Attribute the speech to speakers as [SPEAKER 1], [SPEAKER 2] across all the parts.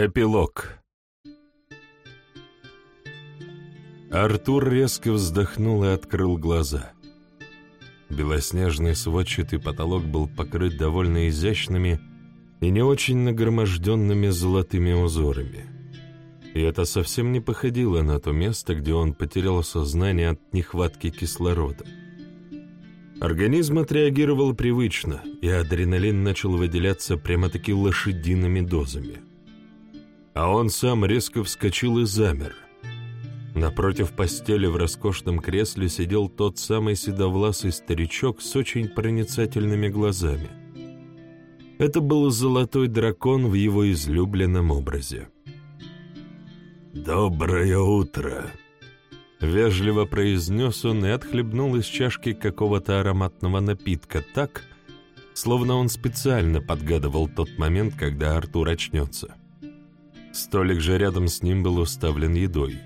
[SPEAKER 1] Эпилог Артур резко вздохнул и открыл глаза. Белоснежный сводчатый потолок был покрыт довольно изящными и не очень нагроможденными золотыми узорами. И это совсем не походило на то место, где он потерял сознание от нехватки кислорода. Организм отреагировал привычно, и адреналин начал выделяться прямо-таки лошадиными дозами. А он сам резко вскочил и замер. Напротив постели в роскошном кресле сидел тот самый седовласый старичок с очень проницательными глазами. Это был золотой дракон в его излюбленном образе.
[SPEAKER 2] «Доброе утро!»
[SPEAKER 1] Вежливо произнес он и отхлебнул из чашки какого-то ароматного напитка так, словно он специально подгадывал тот момент, когда Артур очнется. Столик же рядом с ним был уставлен едой.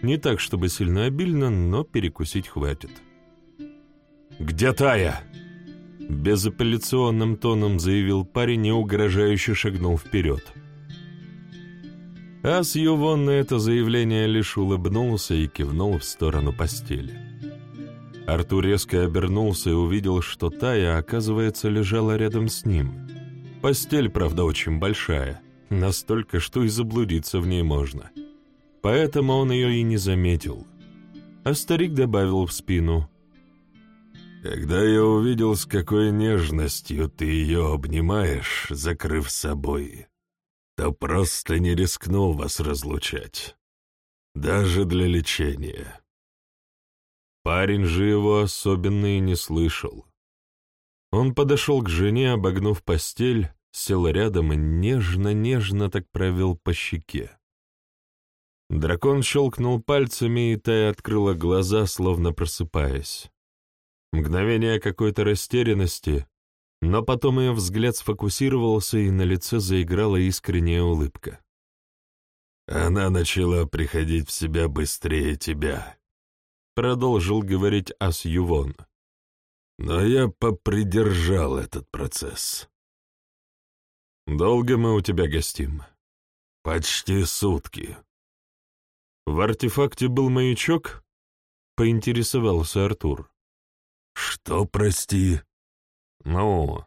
[SPEAKER 1] Не так, чтобы сильно обильно, но перекусить хватит.
[SPEAKER 2] «Где Тая?»
[SPEAKER 1] Безапелляционным тоном заявил парень и угрожающе шагнул вперед. А с Ювон на это заявление лишь улыбнулся и кивнул в сторону постели. Артур резко обернулся и увидел, что Тая, оказывается, лежала рядом с ним. Постель, правда, очень большая, настолько, что и заблудиться в ней можно. Поэтому он ее и не заметил. А старик добавил в спину.
[SPEAKER 2] «Когда я увидел, с какой нежностью ты ее обнимаешь, закрыв собой, то просто не рискнул вас разлучать. Даже для лечения.
[SPEAKER 1] Парень же его особенно и не слышал. Он подошел к жене, обогнув постель, сел рядом и нежно-нежно так провел по щеке. Дракон щелкнул пальцами, и Тая открыла глаза, словно просыпаясь. Мгновение какой-то растерянности, но потом ее взгляд сфокусировался, и на лице заиграла искренняя улыбка.
[SPEAKER 2] «Она начала приходить в себя быстрее тебя», — продолжил говорить Ас Ювон. «Но я попридержал этот процесс».
[SPEAKER 1] «Долго мы у тебя гостим?»
[SPEAKER 2] «Почти сутки».
[SPEAKER 1] «В артефакте был маячок?» — поинтересовался Артур.
[SPEAKER 2] «Что, прости?»
[SPEAKER 1] Ну,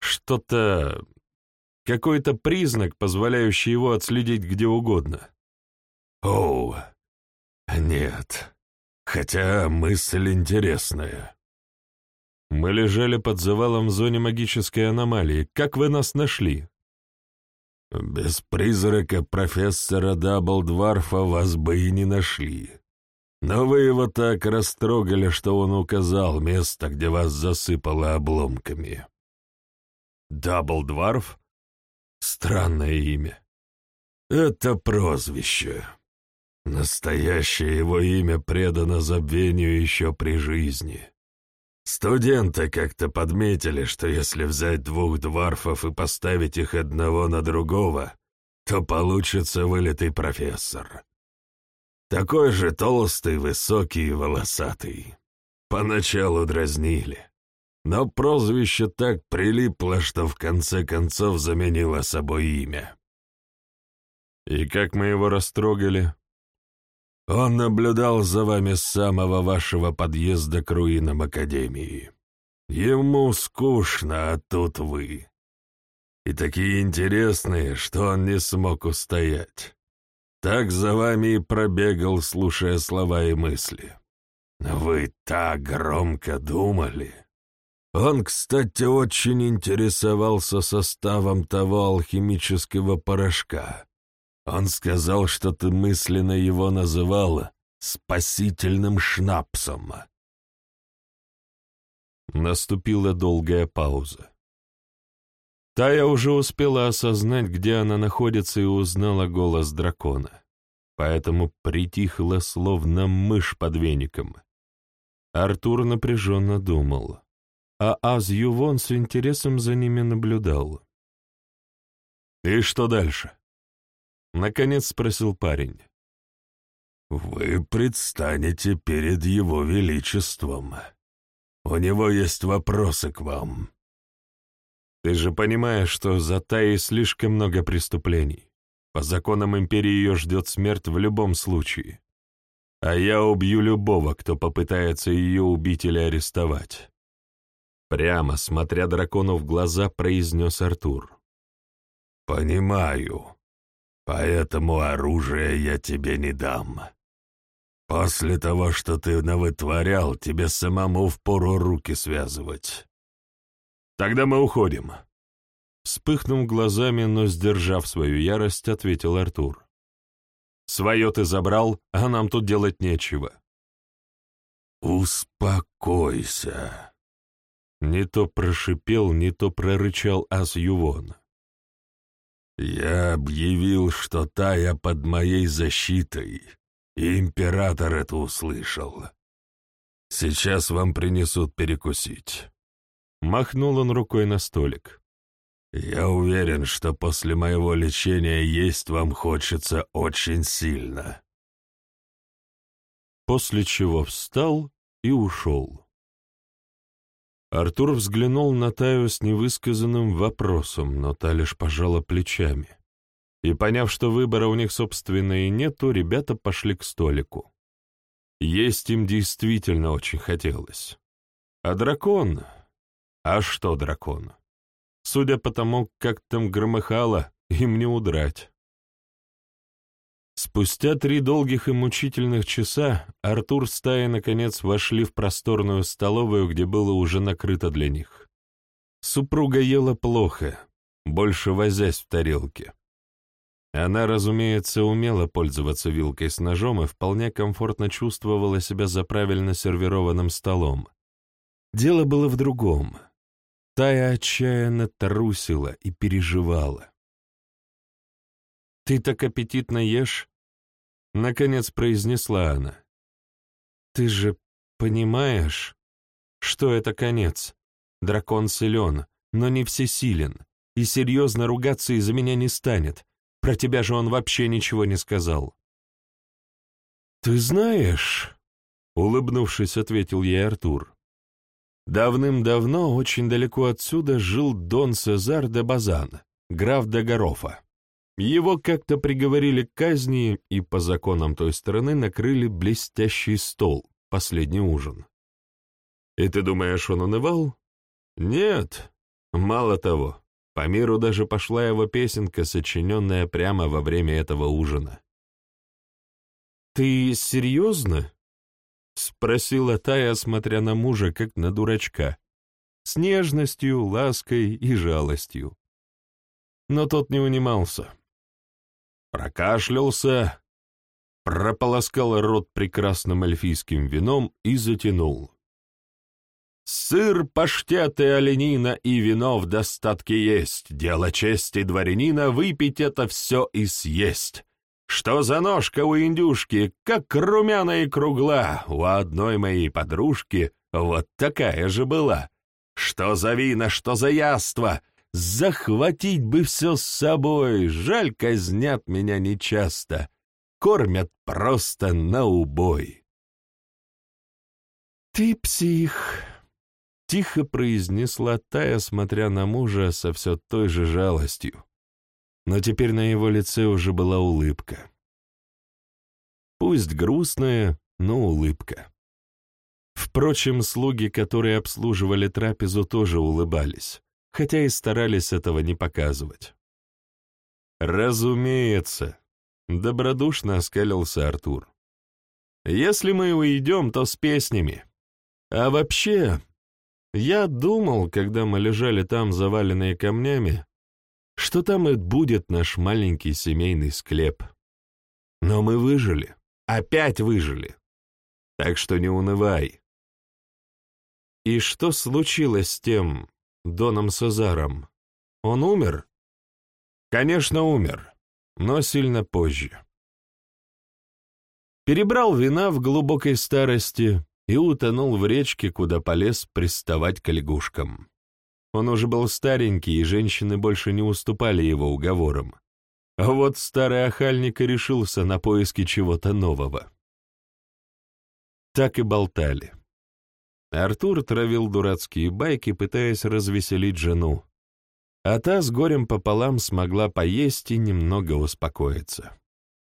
[SPEAKER 1] что-то... Какой-то признак, позволяющий его отследить где угодно.
[SPEAKER 2] Оу, нет. Хотя мысль интересная.
[SPEAKER 1] Мы лежали под завалом в зоне магической аномалии. Как вы нас нашли?
[SPEAKER 2] Без призрака профессора Даблдварфа вас бы и не нашли. Но вы его так растрогали, что он указал место, где вас засыпало обломками.
[SPEAKER 1] Даблдварф? Странное имя.
[SPEAKER 2] Это прозвище. Настоящее его имя предано забвению еще при жизни. Студенты как-то подметили, что если взять двух дварфов и поставить их одного на другого, то получится вылитый профессор. Такой же толстый, высокий и волосатый. Поначалу дразнили. Но прозвище так прилипло, что в конце концов заменило собой имя.
[SPEAKER 1] И как мы его растрогали?
[SPEAKER 2] Он наблюдал за вами с самого вашего подъезда к руинам Академии. Ему скучно, а тут вы. И такие интересные, что он не смог устоять. Так за вами и пробегал, слушая слова и мысли. Вы так громко думали. Он, кстати, очень интересовался составом того алхимического порошка. Он сказал, что ты мысленно его называла спасительным шнапсом.
[SPEAKER 1] Наступила долгая пауза. Тая уже успела осознать, где она находится, и узнала голос дракона, поэтому притихла, словно мышь под веником. Артур напряженно думал, а Аз Ювон с интересом за ними наблюдал. «И что дальше?» — наконец спросил парень.
[SPEAKER 2] «Вы предстанете перед его величеством. У него есть вопросы к вам».
[SPEAKER 1] Ты же понимаешь, что за Таей слишком много преступлений. По законам империи ее ждет смерть в любом случае. А я убью любого, кто попытается ее убить или арестовать. Прямо, смотря дракону в глаза, произнес Артур.
[SPEAKER 2] «Понимаю. Поэтому оружие я тебе не дам. После того, что ты навытворял, тебе самому впору руки связывать».
[SPEAKER 1] «Тогда мы уходим», Вспыхнув глазами, но сдержав свою ярость, ответил Артур. «Свое ты забрал, а нам тут делать нечего».
[SPEAKER 2] «Успокойся!»
[SPEAKER 1] Не то прошипел, не то прорычал Ас Ювон.
[SPEAKER 2] «Я объявил, что Тая под моей защитой, и император это услышал. Сейчас вам принесут перекусить».
[SPEAKER 1] Махнул он рукой на столик.
[SPEAKER 2] «Я уверен, что после моего лечения есть вам хочется очень сильно».
[SPEAKER 1] После чего встал и ушел. Артур взглянул на Таю с невысказанным вопросом, но та лишь пожала плечами. И, поняв, что выбора у них, собственно, и нету, ребята пошли к столику. Есть им действительно очень хотелось. А дракон? А что дракон? Судя по тому, как там громыхало, им не удрать. Спустя три долгих и мучительных часа Артур с Таей наконец вошли в просторную столовую, где было уже накрыто для них. Супруга ела плохо, больше возясь в тарелке. Она, разумеется, умела пользоваться вилкой с ножом и вполне комфортно чувствовала себя за правильно сервированным столом. Дело было в другом — Тая отчаянно трусила и переживала. «Ты так аппетитно ешь?» — наконец произнесла она. «Ты же понимаешь, что это конец? Дракон силен, но не всесилен, и серьезно ругаться из-за меня не станет. Про тебя же он вообще ничего не сказал». «Ты знаешь...» — улыбнувшись, ответил ей Артур. Давным-давно, очень далеко отсюда, жил Дон Сезар де Базан, граф де Гарофа. Его как-то приговорили к казни и по законам той страны накрыли блестящий стол, последний ужин. И ты думаешь, он унывал? Нет, мало того, по миру даже пошла его песенка, сочиненная прямо во время этого ужина. «Ты серьезно?» — спросила Тая, смотря на мужа, как на дурачка, с нежностью, лаской и жалостью. Но тот не унимался. Прокашлялся, прополоскал рот прекрасным эльфийским вином и затянул. «Сыр, паштет и оленина и вино в достатке есть. Дело чести дворянина выпить это все и съесть. Что за ножка у индюшки, как румяная и кругла, у одной моей подружки вот такая же была. Что за вина, что за яство, захватить бы все с собой, жаль, казнят меня нечасто, кормят просто на убой. «Ты псих», — тихо произнесла Тая, смотря на мужа со все той же жалостью но теперь на его лице уже была улыбка. Пусть грустная, но улыбка. Впрочем, слуги, которые обслуживали трапезу, тоже улыбались, хотя и старались этого не показывать. «Разумеется», — добродушно оскалился Артур. «Если мы уйдем, то с песнями. А вообще, я думал, когда мы лежали там, заваленные камнями, что там и будет наш маленький семейный склеп. Но мы выжили, опять выжили. Так что не унывай. И что случилось с тем Доном Сазаром? Он умер? Конечно, умер, но сильно позже. Перебрал вина в глубокой старости и утонул в речке, куда полез приставать к лягушкам. Он уже был старенький, и женщины больше не уступали его уговорам. А вот старый охальник и решился на поиски чего-то нового. Так и болтали. Артур травил дурацкие байки, пытаясь развеселить жену. а та с горем пополам смогла поесть и немного успокоиться.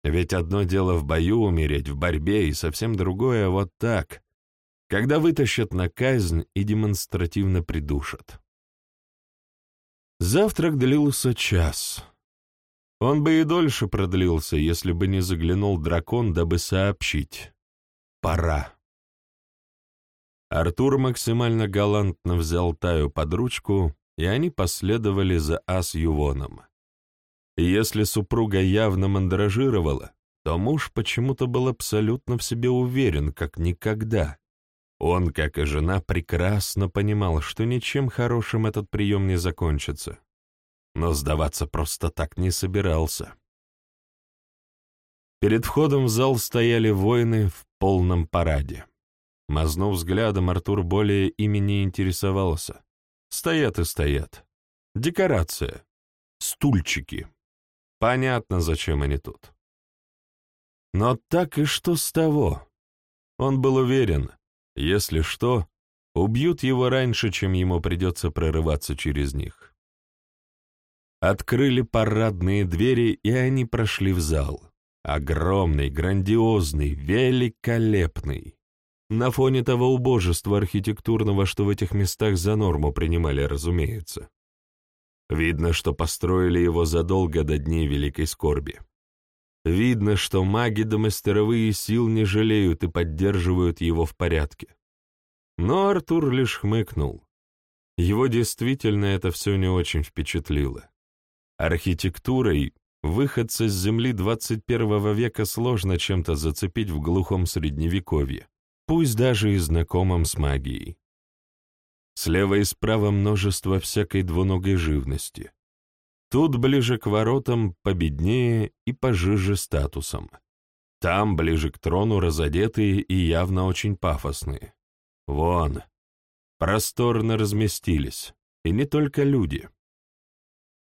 [SPEAKER 1] Ведь одно дело в бою умереть, в борьбе, и совсем другое вот так, когда вытащат на казнь и демонстративно придушат. Завтрак длился час. Он бы и дольше продлился, если бы не заглянул дракон, дабы сообщить. Пора. Артур максимально галантно взял Таю под ручку, и они последовали за Ас Ювоном. Если супруга явно мандражировала, то муж почему-то был абсолютно в себе уверен, как никогда. Он, как и жена, прекрасно понимал, что ничем хорошим этот прием не закончится. Но сдаваться просто так не собирался. Перед входом в зал стояли воины в полном параде. Мазнув взглядом, Артур более ими не интересовался. Стоят и стоят. Декорация. Стульчики. Понятно, зачем они тут. Но так и что с того? Он был уверен, если что, убьют его раньше, чем ему придется прорываться через них. Открыли парадные двери, и они прошли в зал. Огромный, грандиозный, великолепный на фоне того убожества архитектурного, что в этих местах за норму принимали, разумеется. Видно, что построили его задолго до дней Великой Скорби. Видно, что маги да мастеровые сил не жалеют и поддерживают его в порядке. Но Артур лишь хмыкнул. Его действительно это все не очень впечатлило. Архитектурой выходца с земли 21 века сложно чем-то зацепить в глухом средневековье пусть даже и знакомым с магией. Слева и справа множество всякой двуногой живности. Тут ближе к воротам победнее и пожиже статусом. Там, ближе к трону, разодетые и явно очень пафосные. Вон, просторно разместились, и не только люди.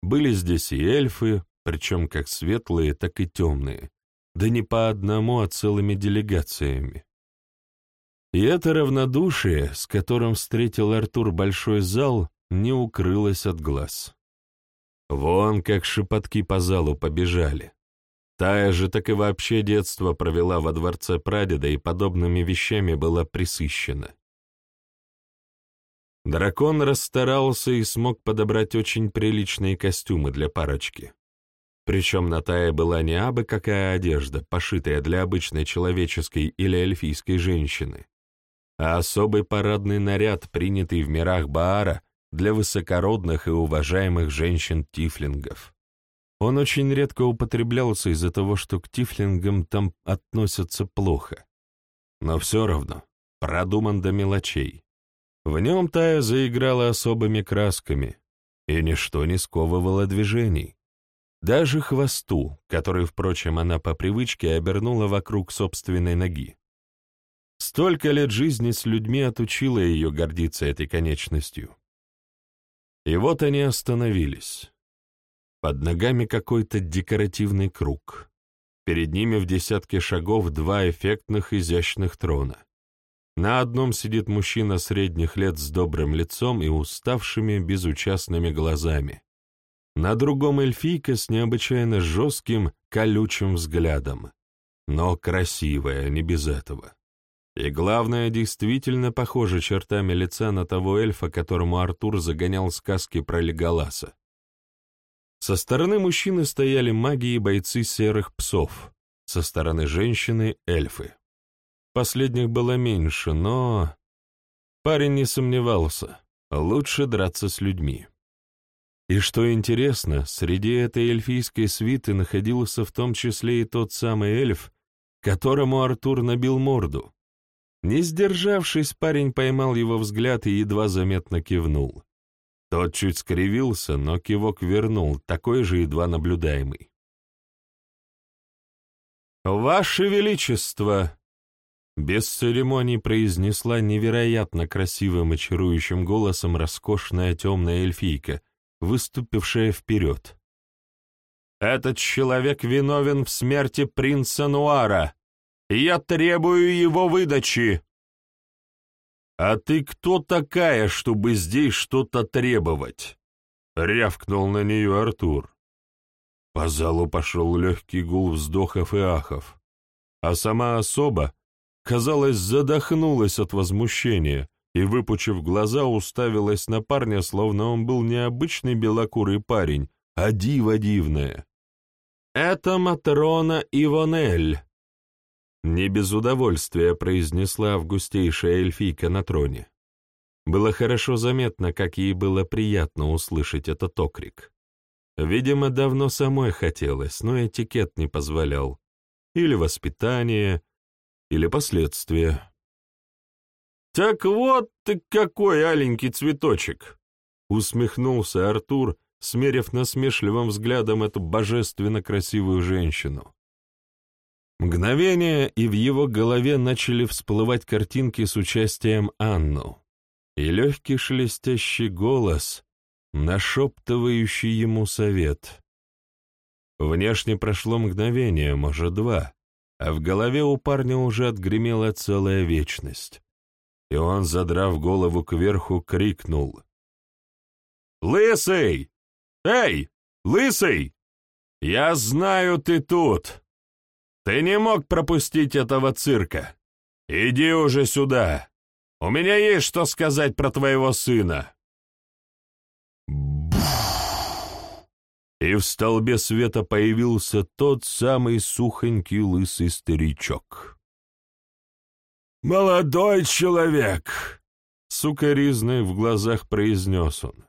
[SPEAKER 1] Были здесь и эльфы, причем как светлые, так и темные, да не по одному, а целыми делегациями. И это равнодушие, с которым встретил Артур большой зал, не укрылось от глаз. Вон как шепотки по залу побежали. Тая же так и вообще детство провела во дворце прадеда и подобными вещами была присыщена. Дракон расстарался и смог подобрать очень приличные костюмы для парочки. Причем на Тае была не абы какая одежда, пошитая для обычной человеческой или эльфийской женщины, а особый парадный наряд, принятый в мирах Баара для высокородных и уважаемых женщин-тифлингов. Он очень редко употреблялся из-за того, что к тифлингам там относятся плохо. Но все равно продуман до мелочей. В нем Тая заиграла особыми красками, и ничто не сковывало движений. Даже хвосту, который, впрочем, она по привычке обернула вокруг собственной ноги. Столько лет жизни с людьми отучила ее гордиться этой конечностью. И вот они остановились. Под ногами какой-то декоративный круг. Перед ними в десятке шагов два эффектных изящных трона. На одном сидит мужчина средних лет с добрым лицом и уставшими, безучастными глазами. На другом эльфийка с необычайно жестким, колючим взглядом. Но красивая, не без этого. И главное, действительно похоже чертами лица на того эльфа, которому Артур загонял сказки про Леголаса. Со стороны мужчины стояли маги и бойцы серых псов, со стороны женщины — эльфы. Последних было меньше, но... Парень не сомневался, лучше драться с людьми. И что интересно, среди этой эльфийской свиты находился в том числе и тот самый эльф, которому Артур набил морду. Не сдержавшись, парень поймал его взгляд и едва заметно кивнул. Тот чуть скривился, но кивок вернул, такой же едва наблюдаемый. «Ваше Величество!» Без церемоний произнесла невероятно красивым и чарующим голосом роскошная темная эльфийка, выступившая вперед. «Этот человек виновен в смерти принца Нуара!» Я требую его выдачи!» «А ты кто такая, чтобы здесь что-то требовать?» рявкнул на нее Артур. По залу пошел легкий гул вздохов и ахов, а сама особа, казалось, задохнулась от возмущения и, выпучив глаза, уставилась на парня, словно он был не обычный белокурый парень, а диво дивное. «Это Матрона Ивонель», — не без удовольствия произнесла августейшая эльфийка на троне. Было хорошо заметно, как ей было приятно услышать этот окрик. Видимо, давно самой хотелось, но этикет не позволял. Или воспитание, или последствия. «Так вот ты какой аленький цветочек!» — усмехнулся Артур, смерив насмешливым взглядом эту божественно красивую женщину. Мгновение, и в его голове начали всплывать картинки с участием Анну и легкий шелестящий голос, нашептывающий ему совет. Внешне прошло мгновение, может, два, а в голове у парня уже отгремела целая вечность. И он, задрав голову кверху, крикнул. «Лысый! Эй, лысый! Я знаю, ты тут! Ты не мог пропустить этого цирка! Иди уже сюда!» У меня есть что сказать про твоего сына!» И в столбе света появился тот самый сухонький лысый старичок.
[SPEAKER 2] «Молодой человек!»
[SPEAKER 1] — сукоризной в глазах произнес он.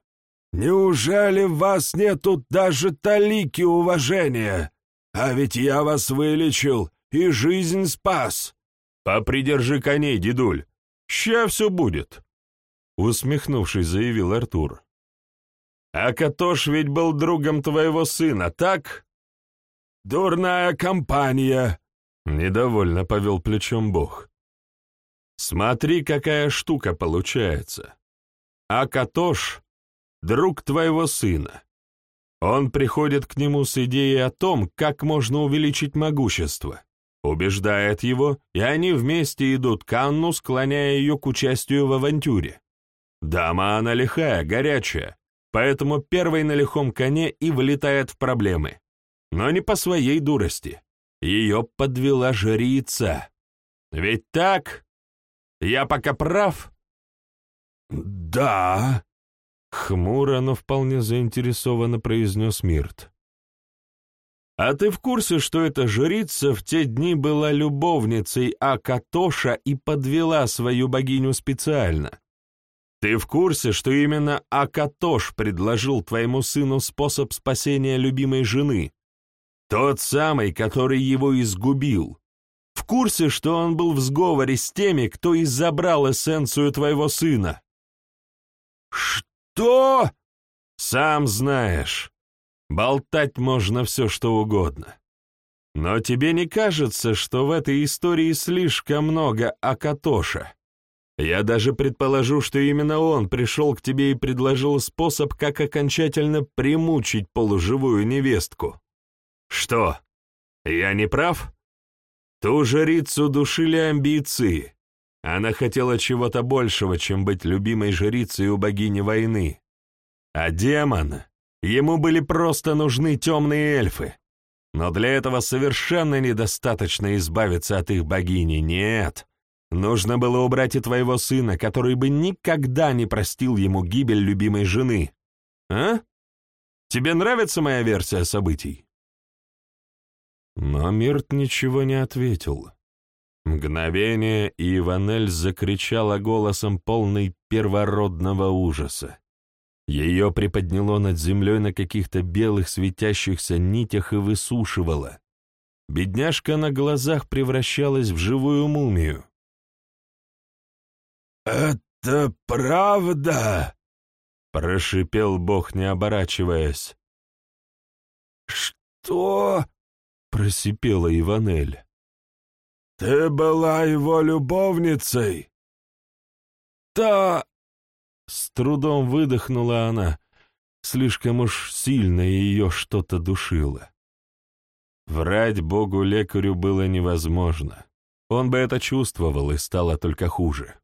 [SPEAKER 2] «Неужели в вас нету даже талики уважения? А ведь я вас вылечил и жизнь спас!»
[SPEAKER 1] «Попридержи коней, дедуль! «Ща все будет», — усмехнувшись, заявил Артур. «А Катош ведь был другом твоего сына, так?»
[SPEAKER 2] «Дурная компания», —
[SPEAKER 1] недовольно повел плечом Бог. «Смотри, какая штука получается. А Катош — друг твоего сына. Он приходит к нему с идеей о том, как можно увеличить могущество убеждает его, и они вместе идут к Анну, склоняя ее к участию в авантюре. Дама она лихая, горячая, поэтому первой на лихом коне и вылетает в проблемы. Но не по своей дурости. Ее подвела жрица. Ведь так? Я пока прав?
[SPEAKER 2] Да.
[SPEAKER 1] Хмуро, но вполне заинтересованно произнес Мирт. А ты в курсе, что эта жрица в те дни была любовницей Акатоша и подвела свою богиню специально? Ты в курсе, что именно Акатош предложил твоему сыну способ спасения любимой жены? Тот самый, который его изгубил. В курсе, что он был в сговоре с теми, кто изобрал эссенцию твоего сына?
[SPEAKER 2] Что?
[SPEAKER 1] Сам знаешь. Болтать можно все, что угодно. Но тебе не кажется, что в этой истории слишком много Акатоша? Я даже предположу, что именно он пришел к тебе и предложил способ, как окончательно примучить полуживую невестку. Что, я не прав? Ту жрицу душили амбиции. Она хотела чего-то большего, чем быть любимой жрицей у богини войны. А демон Ему были просто нужны темные эльфы. Но для этого совершенно недостаточно избавиться от их богини, нет. Нужно было убрать и твоего сына, который бы никогда не простил ему гибель любимой жены. А? Тебе нравится моя версия событий?» Но Мирт ничего не ответил. Мгновение, и Иванель закричала голосом полный первородного ужаса. Ее приподняло над землей на каких-то белых светящихся нитях и высушивало. Бедняжка на глазах превращалась в живую мумию.
[SPEAKER 2] «Это правда?» — прошипел Бог, не оборачиваясь. «Что?» — просипела Иванель. «Ты была его любовницей?» «Да, с трудом выдохнула она, слишком уж сильно ее что-то душило. Врать богу-лекарю было невозможно. Он бы это чувствовал, и стало только хуже.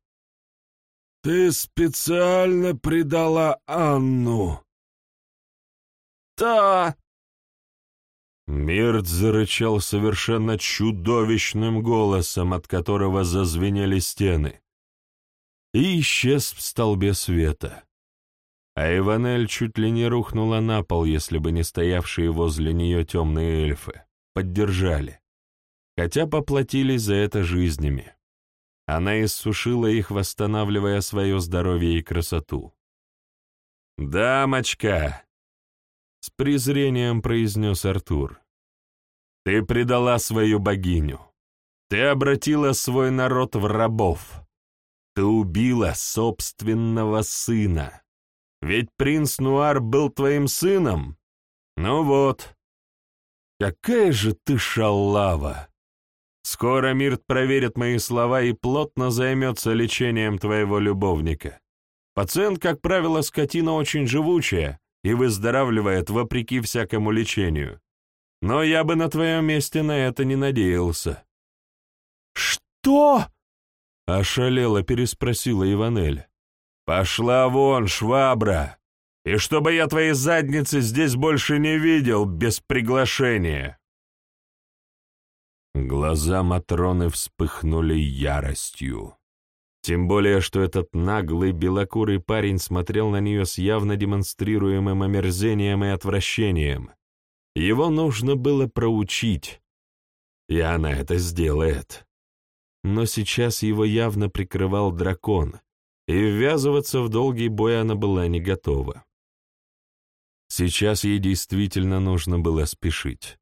[SPEAKER 2] «Ты специально предала Анну!»
[SPEAKER 3] «Что?»
[SPEAKER 1] Мирт зарычал совершенно чудовищным голосом, от которого зазвенели стены, и исчез в столбе света. А Иванель чуть ли не рухнула на пол, если бы не стоявшие возле нее темные эльфы. Поддержали. Хотя поплатились за это жизнями. Она иссушила их, восстанавливая свое здоровье и красоту. «Дамочка!» — с презрением произнес Артур. «Ты предала свою богиню. Ты обратила свой народ в рабов. Ты убила собственного сына. Ведь принц Нуар был твоим сыном. Ну вот. Какая же ты шалава!» Скоро Мирт проверит мои слова и плотно займется лечением твоего любовника. Пациент, как правило, скотина очень живучая и выздоравливает вопреки всякому лечению. Но я бы на твоем месте на это не надеялся».
[SPEAKER 3] «Что?»
[SPEAKER 1] — ошалело переспросила Иванель. «Пошла вон, швабра! И чтобы я твоей задницы здесь больше не видел без приглашения!» Глаза Матроны вспыхнули яростью. Тем более, что этот наглый белокурый парень смотрел на нее с явно демонстрируемым омерзением и отвращением. Его нужно было проучить, и она это сделает. Но сейчас его явно прикрывал дракон, и ввязываться в долгий бой она была не готова. Сейчас ей действительно нужно было спешить.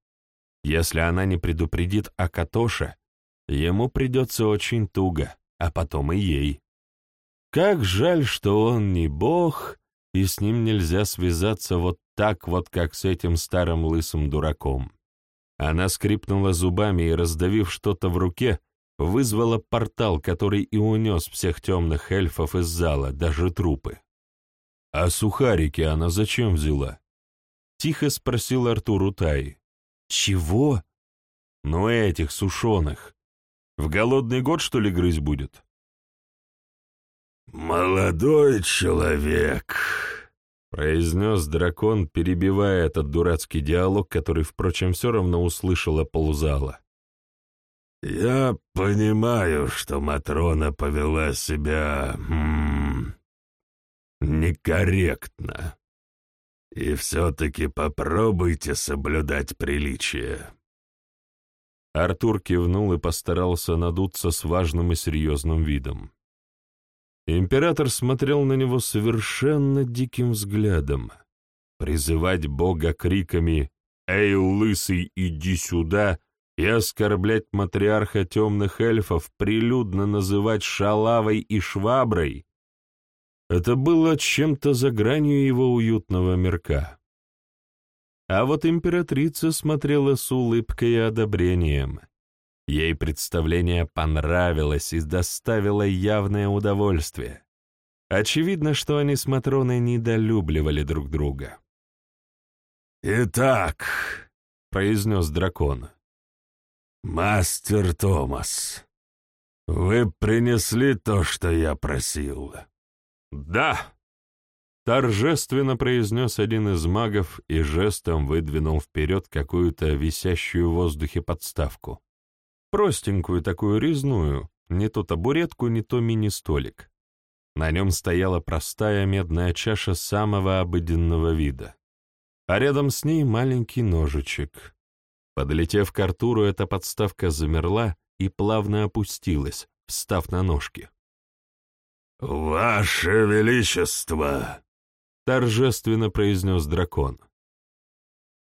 [SPEAKER 1] Если она не предупредит Акатоша, ему придется очень туго, а потом и ей. Как жаль, что он не бог, и с ним нельзя связаться вот так вот, как с этим старым лысым дураком. Она скрипнула зубами и, раздавив что-то в руке, вызвала портал, который и унес всех темных эльфов из зала, даже трупы. «А сухарики она зачем взяла?» — тихо спросил Артур Утай. «Чего?» «Ну, этих сушеных. В голодный год, что ли, грызть будет?»
[SPEAKER 2] «Молодой человек», — произнес дракон, перебивая этот дурацкий диалог, который, впрочем, все равно услышала полузала. «Я понимаю, что Матрона повела себя... М -м, некорректно. И все-таки попробуйте соблюдать приличие.
[SPEAKER 1] Артур кивнул и постарался надуться с важным и серьезным видом. Император смотрел на него совершенно диким взглядом. Призывать Бога криками «Эй, лысый, иди сюда!» и оскорблять матриарха темных эльфов, прилюдно называть шалавой и шваброй это было чем-то за гранью его уютного мирка. А вот императрица смотрела с улыбкой и одобрением. Ей представление понравилось и доставило явное удовольствие. Очевидно, что они с Матроной недолюбливали друг друга.
[SPEAKER 2] «Итак», — произнес дракон, — «мастер Томас, вы принесли то, что я просил».
[SPEAKER 1] «Да!» — торжественно произнес один из магов и жестом выдвинул вперед какую-то висящую в воздухе подставку. Простенькую такую резную, не то табуретку, не то мини-столик. На нем стояла простая медная чаша самого обыденного вида, а рядом с ней маленький ножичек. Подлетев к Артуру, эта подставка замерла и плавно опустилась, встав на ножки.
[SPEAKER 2] «Ваше Величество!» — торжественно произнес дракон.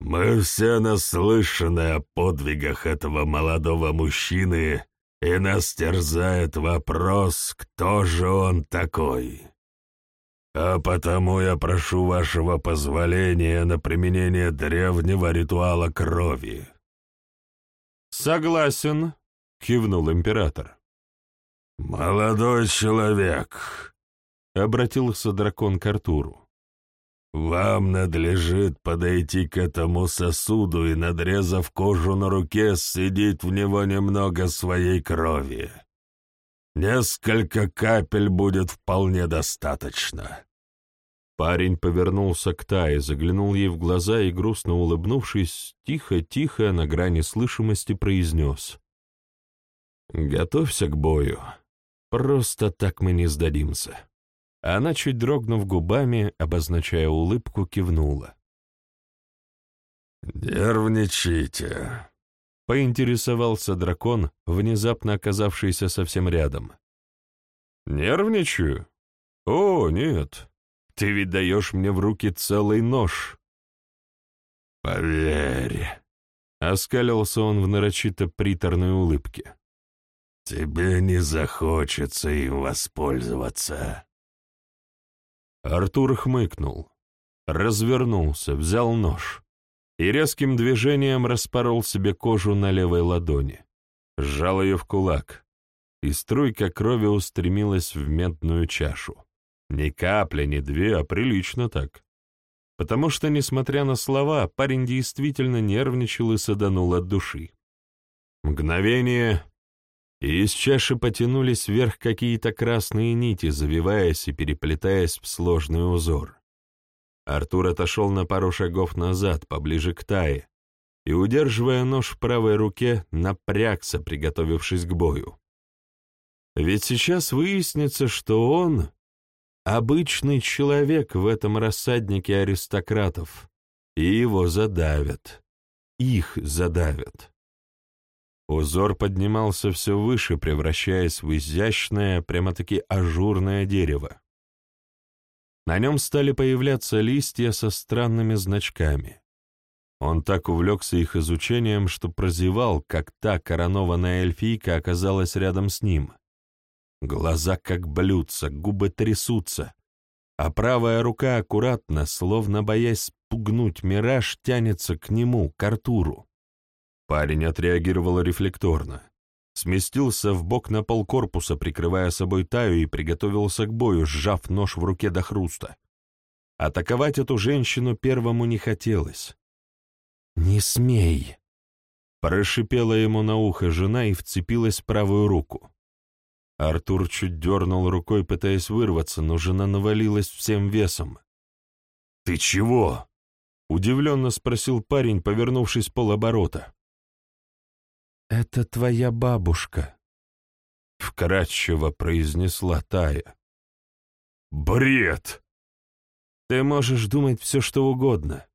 [SPEAKER 2] «Мы все наслышаны о подвигах этого молодого мужчины, и нас терзает вопрос, кто же он такой. А потому я прошу вашего позволения на применение древнего ритуала крови».
[SPEAKER 1] «Согласен», — кивнул император.
[SPEAKER 2] «Молодой человек», — обратился дракон к Артуру, — «вам надлежит подойти к этому сосуду и, надрезав кожу на руке, сидеть в него немного своей крови. Несколько капель будет вполне достаточно.
[SPEAKER 1] Парень повернулся к Тае, заглянул ей в глаза и, грустно улыбнувшись, тихо-тихо на грани слышимости произнес. «Готовься к бою. Просто так мы не сдадимся». Она, чуть дрогнув губами, обозначая улыбку, кивнула.
[SPEAKER 2] «Нервничайте», — поинтересовался дракон, внезапно оказавшийся совсем рядом.
[SPEAKER 1] «Нервничаю? О, нет. Ты ведь даешь мне в руки целый нож».
[SPEAKER 2] «Поверь», — оскалился он в нарочито приторной улыбке. «Тебе не захочется им воспользоваться».
[SPEAKER 1] Артур хмыкнул, развернулся, взял нож и резким движением распорол себе кожу на левой ладони, сжал ее в кулак, и струйка крови устремилась в медную чашу. Ни капли, ни две, а прилично так. Потому что, несмотря на слова, парень действительно нервничал и саданул от души. Мгновение, и из чаши потянулись вверх какие-то красные нити, завиваясь и переплетаясь в сложный узор. Артур отошел на пару шагов назад, поближе к Тае, и, удерживая нож в правой руке, напрягся, приготовившись к бою. Ведь сейчас выяснится, что он — обычный человек в этом рассаднике аристократов, и его задавят, их задавят. Узор поднимался все выше, превращаясь в изящное, прямо-таки ажурное дерево. На нем стали появляться листья со странными значками. Он так увлекся их изучением, что прозевал, как та коронованная эльфийка оказалась рядом с ним. Глаза как блюдца, губы трясутся, а правая рука аккуратно, словно боясь спугнуть мираж, тянется к нему, к Артуру. Парень отреагировал рефлекторно сместился в бок на пол корпуса, прикрывая собой таю, и приготовился к бою, сжав нож в руке до хруста. Атаковать эту женщину первому не хотелось. «Не смей!» — прошипела ему на ухо жена и вцепилась правую руку. Артур чуть дернул рукой, пытаясь вырваться, но жена навалилась всем весом. «Ты чего?» — удивленно спросил парень, повернувшись полоборота. «Это твоя бабушка», — вкратчиво произнесла Тая.
[SPEAKER 2] «Бред!»
[SPEAKER 1] «Ты можешь думать все, что угодно,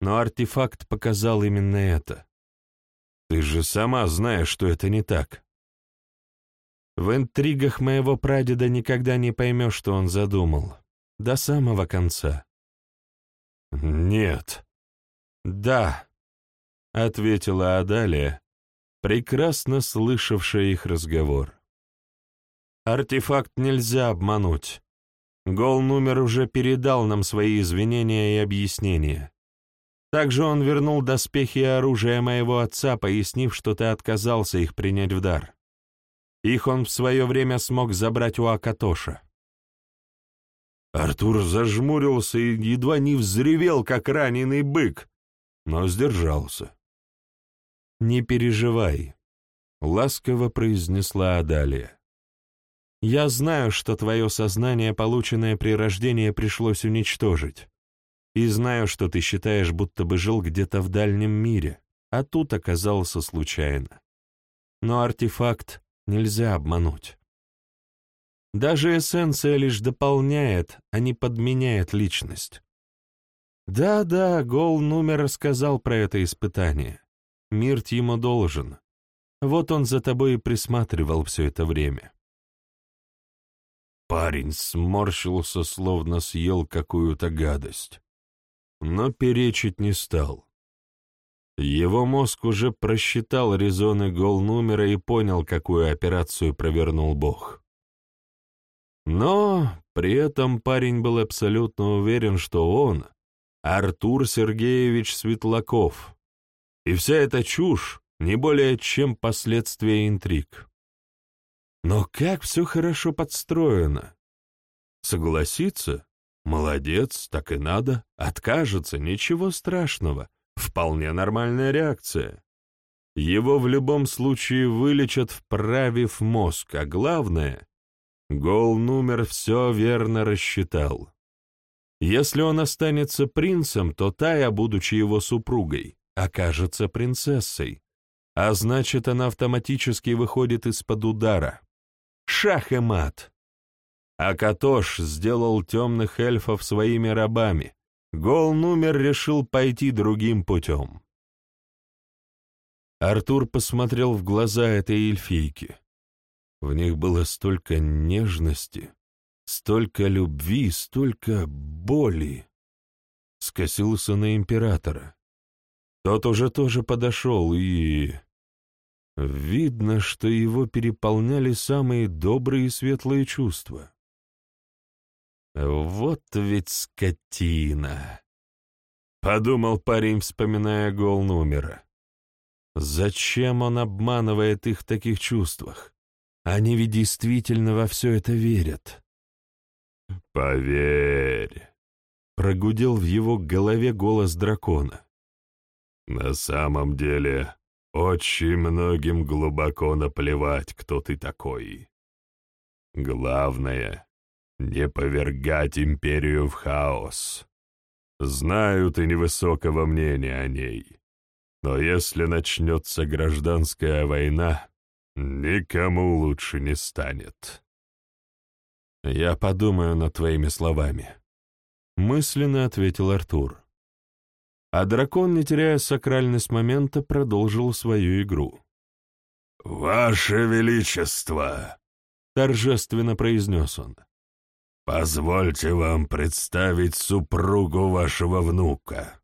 [SPEAKER 1] но артефакт показал именно это. Ты же сама знаешь, что это не так. В интригах моего прадеда никогда не поймешь, что он задумал. До самого конца».
[SPEAKER 2] «Нет».
[SPEAKER 1] «Да», — ответила Адалия, прекрасно слышавшая их разговор. «Артефакт нельзя обмануть. Гол-номер уже передал нам свои извинения и объяснения. Также он вернул доспехи и оружие моего отца, пояснив, что ты отказался их принять в дар. Их он в свое время смог забрать у Акатоша».
[SPEAKER 2] Артур зажмурился и едва не взревел, как раненый бык, но сдержался.
[SPEAKER 1] «Не переживай», — ласково произнесла Адалия. «Я знаю, что твое сознание, полученное при рождении, пришлось уничтожить. И знаю, что ты считаешь, будто бы жил где-то в дальнем мире, а тут оказался случайно. Но артефакт нельзя обмануть. Даже эссенция лишь дополняет, а не подменяет личность. Да-да, Гол Нумер рассказал про это испытание. Мирт ему должен. Вот он за тобой и присматривал все это время.
[SPEAKER 2] Парень сморщился, словно съел какую-то гадость, но перечить не стал. Его мозг уже просчитал резоны гол-номера и понял, какую операцию провернул Бог. Но при этом парень был абсолютно уверен, что он — Артур Сергеевич Светлаков, и вся эта чушь не более чем последствия интриг. Но как все хорошо подстроено. Согласится? Молодец, так и надо. Откажется, ничего страшного. Вполне нормальная реакция. Его в любом случае вылечат, вправив мозг, а главное, гол-номер все верно рассчитал.
[SPEAKER 1] Если он останется принцем, то Тая, будучи его супругой, окажется принцессой, а значит, она автоматически выходит из-под удара. Шах и мат. А Катош сделал темных эльфов своими рабами. Гол-Нумер решил пойти другим путем. Артур посмотрел в глаза этой эльфийки. В них было столько нежности, столько любви, столько боли. Скосился на императора. Тот уже тоже подошел, и... Видно, что его переполняли самые добрые и светлые чувства. «Вот ведь скотина!» — подумал парень, вспоминая гол номера. «Зачем он обманывает их в таких чувствах? Они ведь действительно во все это верят».
[SPEAKER 2] «Поверь!» — прогудел в его голове голос дракона. «На самом деле, очень многим глубоко наплевать, кто ты такой. Главное — не повергать империю в хаос. Знаю ты невысокого мнения о ней, но если начнется гражданская война, никому лучше не станет.
[SPEAKER 1] «Я подумаю над твоими словами», — мысленно ответил Артур. А дракон, не теряя сакральность момента, продолжил свою игру.
[SPEAKER 2] «Ваше Величество!» — торжественно произнес он. «Позвольте вам представить супругу вашего внука.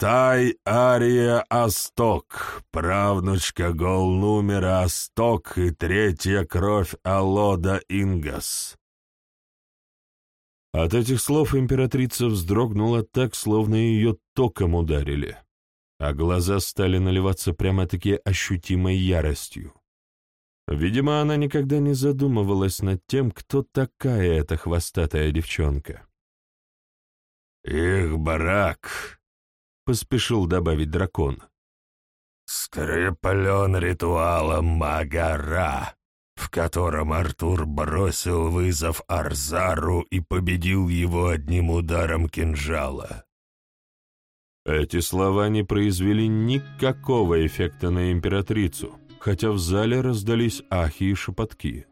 [SPEAKER 2] Тай Ария Асток, правнучка Голнумера Асток и третья кровь Алода Ингас.
[SPEAKER 1] От этих слов императрица вздрогнула так, словно ее током ударили, а глаза стали наливаться прямо-таки ощутимой яростью. Видимо, она никогда не задумывалась над тем, кто такая эта хвостатая девчонка.
[SPEAKER 2] «Их барак», — поспешил добавить дракон, — «скреплен ритуалом Магара в котором Артур бросил вызов Арзару и победил его одним ударом кинжала.
[SPEAKER 1] Эти слова не произвели никакого эффекта на императрицу, хотя в зале раздались ахи и шепотки.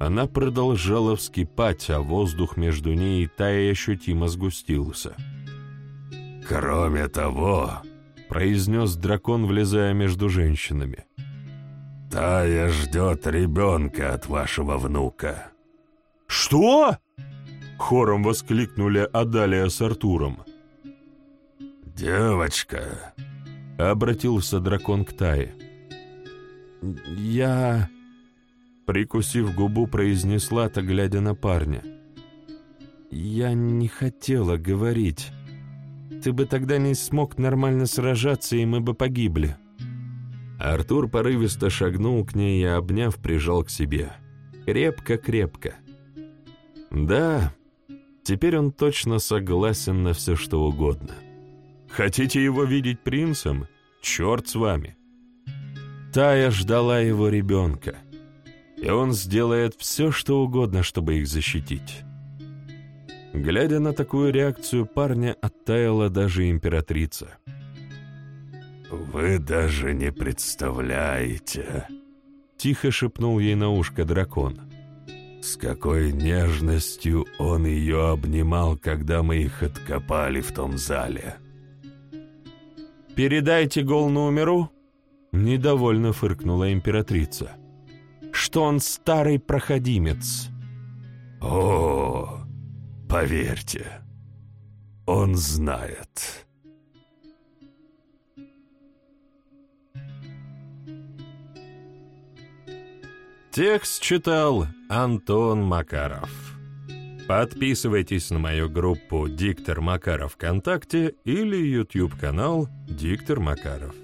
[SPEAKER 1] Она продолжала вскипать, а воздух между ней и Таей ощутимо сгустился.
[SPEAKER 2] «Кроме того», — произнес дракон, влезая между женщинами, — Тая ждет ребенка от вашего внука».
[SPEAKER 1] «Что?» — хором воскликнули Адалия с Артуром.
[SPEAKER 2] «Девочка», — обратился дракон к Тае.
[SPEAKER 1] «Я...» — прикусив губу, произнесла-то, глядя на парня. «Я не хотела говорить. Ты бы тогда не смог нормально сражаться, и мы бы погибли». Артур порывисто шагнул к ней и, обняв, прижал к себе. Крепко-крепко. Да, теперь он точно согласен на все, что угодно. Хотите его видеть принцем? Черт с вами. Тая ждала его ребенка, и он сделает все, что угодно, чтобы их защитить. Глядя на такую реакцию парня, оттаяла даже императрица —
[SPEAKER 2] «Вы даже не представляете», — тихо шепнул ей на ушко дракон. «С какой нежностью он ее обнимал, когда мы их откопали в том зале».
[SPEAKER 1] «Передайте гол номеру», — недовольно фыркнула императрица, «что он старый проходимец».
[SPEAKER 2] «О, поверьте, он знает».
[SPEAKER 1] Текст читал Антон Макаров. Подписывайтесь на мою группу «Диктор Макаров ВКонтакте» или YouTube-канал «Диктор Макаров».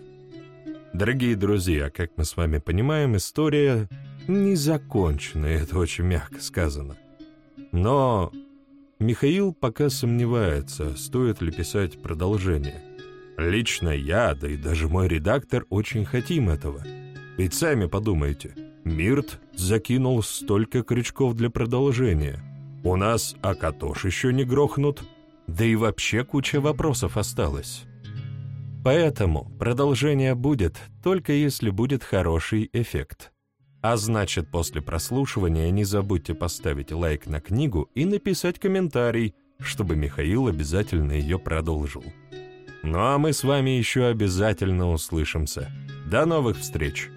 [SPEAKER 1] Дорогие друзья, как мы с вами понимаем, история не закончена, это очень мягко сказано. Но Михаил пока сомневается, стоит ли писать продолжение. Лично я, да и даже мой редактор очень хотим этого. Ведь сами подумайте – Мирт закинул столько крючков для продолжения. У нас Акатош еще не грохнут, да и вообще куча вопросов осталось. Поэтому продолжение будет, только если будет хороший эффект. А значит, после прослушивания не забудьте поставить лайк на книгу и написать комментарий, чтобы Михаил обязательно ее продолжил. Ну а мы с вами еще обязательно услышимся. До новых встреч!